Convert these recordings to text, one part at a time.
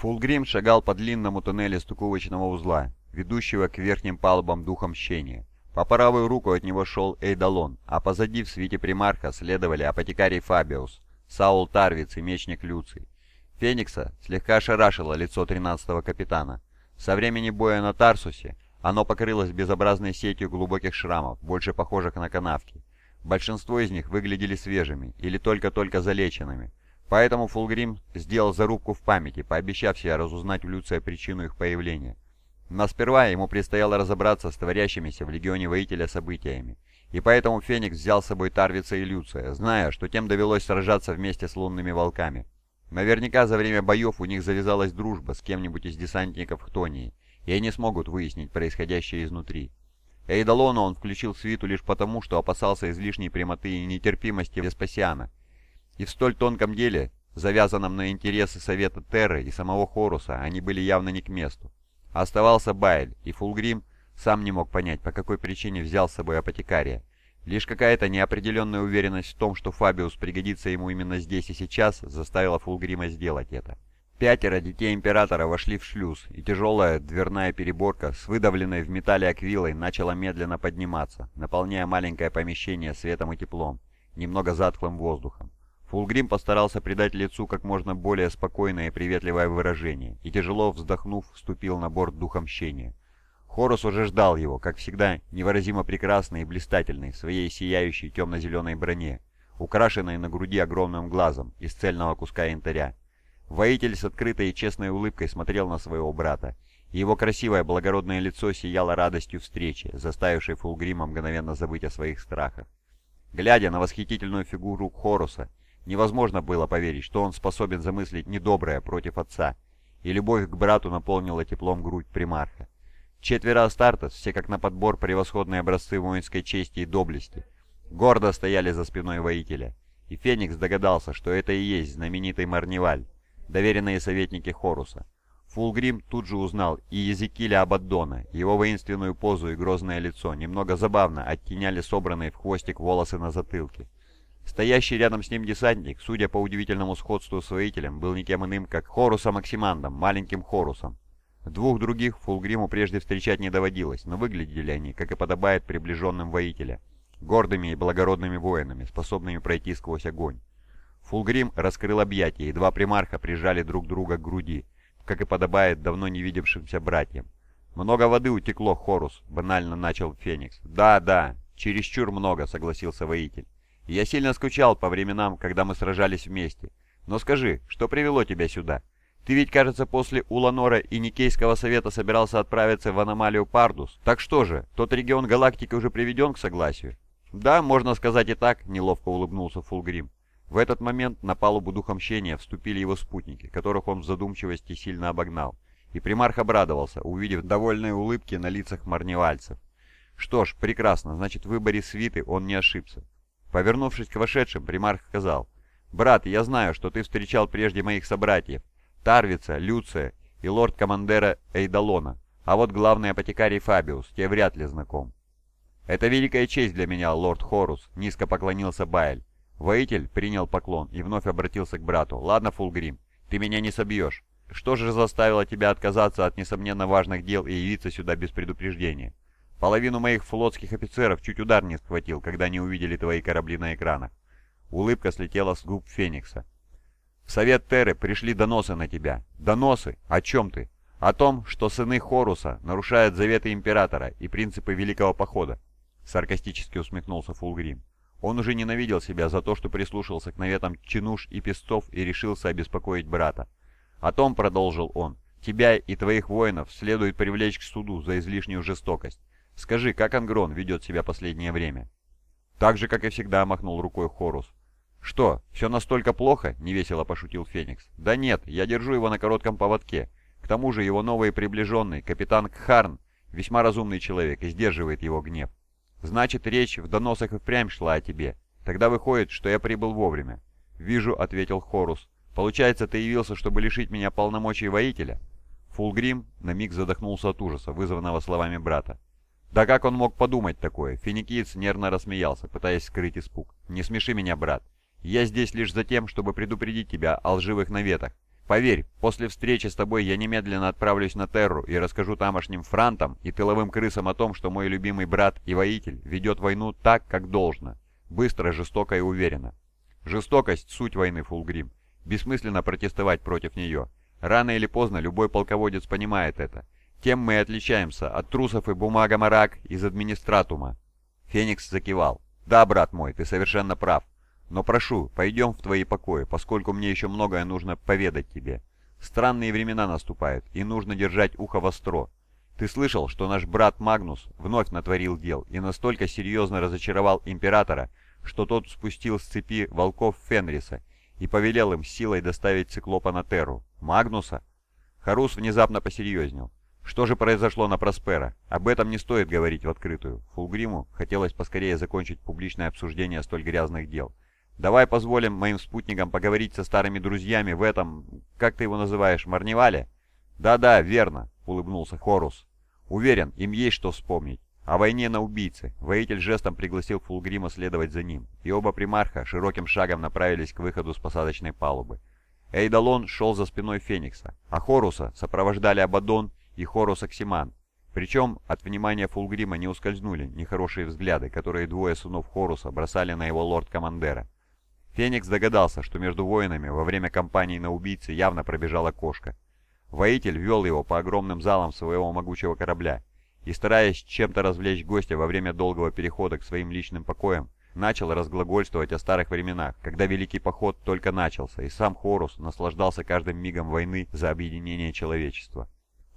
Фулгрим шагал по длинному туннелю стыковочного узла, ведущего к верхним палубам духа мщения. По правую руку от него шел Эйдалон, а позади в свете примарха следовали апотекарий Фабиус, Саул Тарвиц и мечник Люций. Феникса слегка ошарашило лицо 13-го капитана. Со времени боя на Тарсусе оно покрылось безобразной сетью глубоких шрамов, больше похожих на канавки. Большинство из них выглядели свежими или только-только залеченными, Поэтому Фулгрим сделал зарубку в памяти, пообещав себе разузнать у Люция причину их появления. Но сперва ему предстояло разобраться с творящимися в Легионе Воителя событиями. И поэтому Феникс взял с собой Тарвица и Люция, зная, что тем довелось сражаться вместе с лунными волками. Наверняка за время боев у них завязалась дружба с кем-нибудь из десантников Хтонии, и они смогут выяснить происходящее изнутри. Эйдалону он включил свиту лишь потому, что опасался излишней прямоты и нетерпимости Веспасиана, и в столь тонком деле, завязанном на интересы Совета Терры и самого Хоруса, они были явно не к месту. Оставался Байль, и Фулгрим сам не мог понять, по какой причине взял с собой апотекария. Лишь какая-то неопределенная уверенность в том, что Фабиус пригодится ему именно здесь и сейчас, заставила Фулгрима сделать это. Пятеро детей Императора вошли в шлюз, и тяжелая дверная переборка с выдавленной в металле аквилой начала медленно подниматься, наполняя маленькое помещение светом и теплом, немного затхлым воздухом. Фулгрим постарался придать лицу как можно более спокойное и приветливое выражение, и тяжело вздохнув, вступил на борт духа мщения. Хорус уже ждал его, как всегда, невыразимо прекрасный и блистательный в своей сияющей темно-зеленой броне, украшенной на груди огромным глазом из цельного куска янтаря. Воитель с открытой и честной улыбкой смотрел на своего брата, и его красивое благородное лицо сияло радостью встречи, заставившей Фулгрима мгновенно забыть о своих страхах. Глядя на восхитительную фигуру Хоруса, Невозможно было поверить, что он способен замыслить недоброе против отца, и любовь к брату наполнила теплом грудь примарха. Четверо Астартес, все как на подбор превосходные образцы воинской чести и доблести, гордо стояли за спиной воителя, и Феникс догадался, что это и есть знаменитый Марневаль, доверенные советники Хоруса. Фулгрим тут же узнал и Езекииля Абаддона, его воинственную позу и грозное лицо немного забавно оттеняли собранные в хвостик волосы на затылке. Стоящий рядом с ним десантник, судя по удивительному сходству с воителем, был никем иным, как Хорусом Оксимандом, маленьким Хорусом. Двух других Фулгриму прежде встречать не доводилось, но выглядели они, как и подобает приближенным воителя, гордыми и благородными воинами, способными пройти сквозь огонь. Фулгрим раскрыл объятия, и два примарха прижали друг друга к груди, как и подобает давно не видевшимся братьям. «Много воды утекло, Хорус», — банально начал Феникс. «Да, да, чересчур много», — согласился воитель. Я сильно скучал по временам, когда мы сражались вместе. Но скажи, что привело тебя сюда? Ты ведь, кажется, после Уланора и Никейского совета собирался отправиться в аномалию Пардус. Так что же, тот регион галактики уже приведен к согласию? Да, можно сказать и так, неловко улыбнулся Фулгрим. В этот момент на палубу духомщения вступили его спутники, которых он в задумчивости сильно обогнал. И примарх обрадовался, увидев довольные улыбки на лицах марневальцев. Что ж, прекрасно, значит в выборе свиты он не ошибся. Повернувшись к вошедшим, примарх сказал, «Брат, я знаю, что ты встречал прежде моих собратьев, Тарвица, Люция и лорд-командера Эйдалона, а вот главный апотекарий Фабиус тебе вряд ли знаком». «Это великая честь для меня, лорд Хорус», — низко поклонился Байль. Воитель принял поклон и вновь обратился к брату. «Ладно, Фулгрим, ты меня не собьешь. Что же заставило тебя отказаться от несомненно важных дел и явиться сюда без предупреждения?» Половину моих флотских офицеров чуть удар не схватил, когда не увидели твои корабли на экранах. Улыбка слетела с губ Феникса. В Совет Терры пришли доносы на тебя. Доносы? О чем ты? О том, что сыны Хоруса нарушают заветы Императора и принципы Великого Похода. Саркастически усмехнулся Фулгрим. Он уже ненавидел себя за то, что прислушался к наветам чинуш и пестов и решился обеспокоить брата. О том, продолжил он, тебя и твоих воинов следует привлечь к суду за излишнюю жестокость. Скажи, как Ангрон ведет себя последнее время?» «Так же, как и всегда», — махнул рукой Хорус. «Что, все настолько плохо?» — невесело пошутил Феникс. «Да нет, я держу его на коротком поводке. К тому же его новый приближенный, капитан Кхарн, весьма разумный человек и сдерживает его гнев. Значит, речь в доносах и впрямь шла о тебе. Тогда выходит, что я прибыл вовремя». «Вижу», — ответил Хорус. «Получается, ты явился, чтобы лишить меня полномочий воителя?» Фулгрим на миг задохнулся от ужаса, вызванного словами брата. Да как он мог подумать такое? Финикиец нервно рассмеялся, пытаясь скрыть испуг. «Не смеши меня, брат. Я здесь лишь за тем, чтобы предупредить тебя о лживых наветах, Поверь, после встречи с тобой я немедленно отправлюсь на Терру и расскажу тамошним франтам и тыловым крысам о том, что мой любимый брат и воитель ведет войну так, как должно. Быстро, жестоко и уверенно. Жестокость – суть войны, Фулгрим. Бессмысленно протестовать против нее. Рано или поздно любой полководец понимает это. Тем мы отличаемся от трусов и бумага-марак из администратума. Феникс закивал. «Да, брат мой, ты совершенно прав. Но прошу, пойдем в твои покои, поскольку мне еще многое нужно поведать тебе. Странные времена наступают, и нужно держать ухо востро. Ты слышал, что наш брат Магнус вновь натворил дел и настолько серьезно разочаровал императора, что тот спустил с цепи волков Фенриса и повелел им силой доставить циклопа на Терру. Магнуса? Харус внезапно посерьезнел. Что же произошло на Проспера? Об этом не стоит говорить в открытую. Фулгриму хотелось поскорее закончить публичное обсуждение столь грязных дел. Давай позволим моим спутникам поговорить со старыми друзьями в этом... Как ты его называешь, Марневале? Да-да, верно, улыбнулся Хорус. Уверен, им есть что вспомнить. О войне на убийце. Воитель жестом пригласил Фулгрима следовать за ним, и оба примарха широким шагом направились к выходу с посадочной палубы. Эйдалон шел за спиной Феникса, а Хоруса сопровождали Абадон и Хорус Оксиман. Причем от внимания Фулгрима не ускользнули нехорошие взгляды, которые двое сынов Хоруса бросали на его лорд-командера. Феникс догадался, что между воинами во время кампании на убийце явно пробежала кошка. Воитель вел его по огромным залам своего могучего корабля и, стараясь чем-то развлечь гостя во время долгого перехода к своим личным покоям, начал разглагольствовать о старых временах, когда Великий Поход только начался, и сам Хорус наслаждался каждым мигом войны за объединение человечества.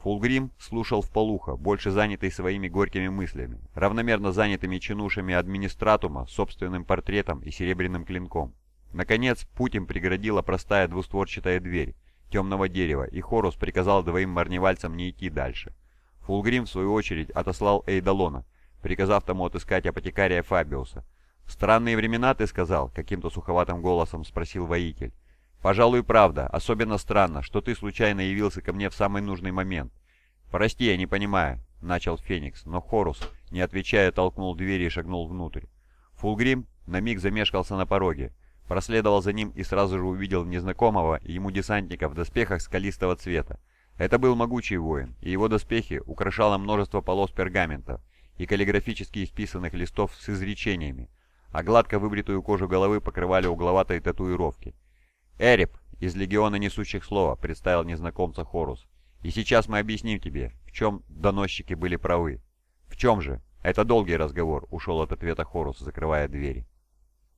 Фулгрим слушал вполуха, больше занятый своими горькими мыслями, равномерно занятыми чинушами администратума, собственным портретом и серебряным клинком. Наконец, путь им преградила простая двустворчатая дверь темного дерева, и Хорус приказал двоим марневальцам не идти дальше. Фулгрим, в свою очередь, отослал Эйдалона, приказав тому отыскать апотекария Фабиуса. «Странные времена, ты сказал?» — каким-то суховатым голосом спросил воитель. «Пожалуй, правда. Особенно странно, что ты случайно явился ко мне в самый нужный момент. Прости, я не понимаю», — начал Феникс, но Хорус, не отвечая, толкнул дверь и шагнул внутрь. Фулгрим на миг замешкался на пороге, проследовал за ним и сразу же увидел незнакомого ему десантника в доспехах скалистого цвета. Это был могучий воин, и его доспехи украшало множество полос пергамента и каллиграфически исписанных листов с изречениями, а гладко выбритую кожу головы покрывали угловатые татуировки. «Эрип, из Легиона Несущих Слова», — представил незнакомца Хорус. «И сейчас мы объясним тебе, в чем доносчики были правы». «В чем же?» «Это долгий разговор», — ушел от ответа Хорус, закрывая двери.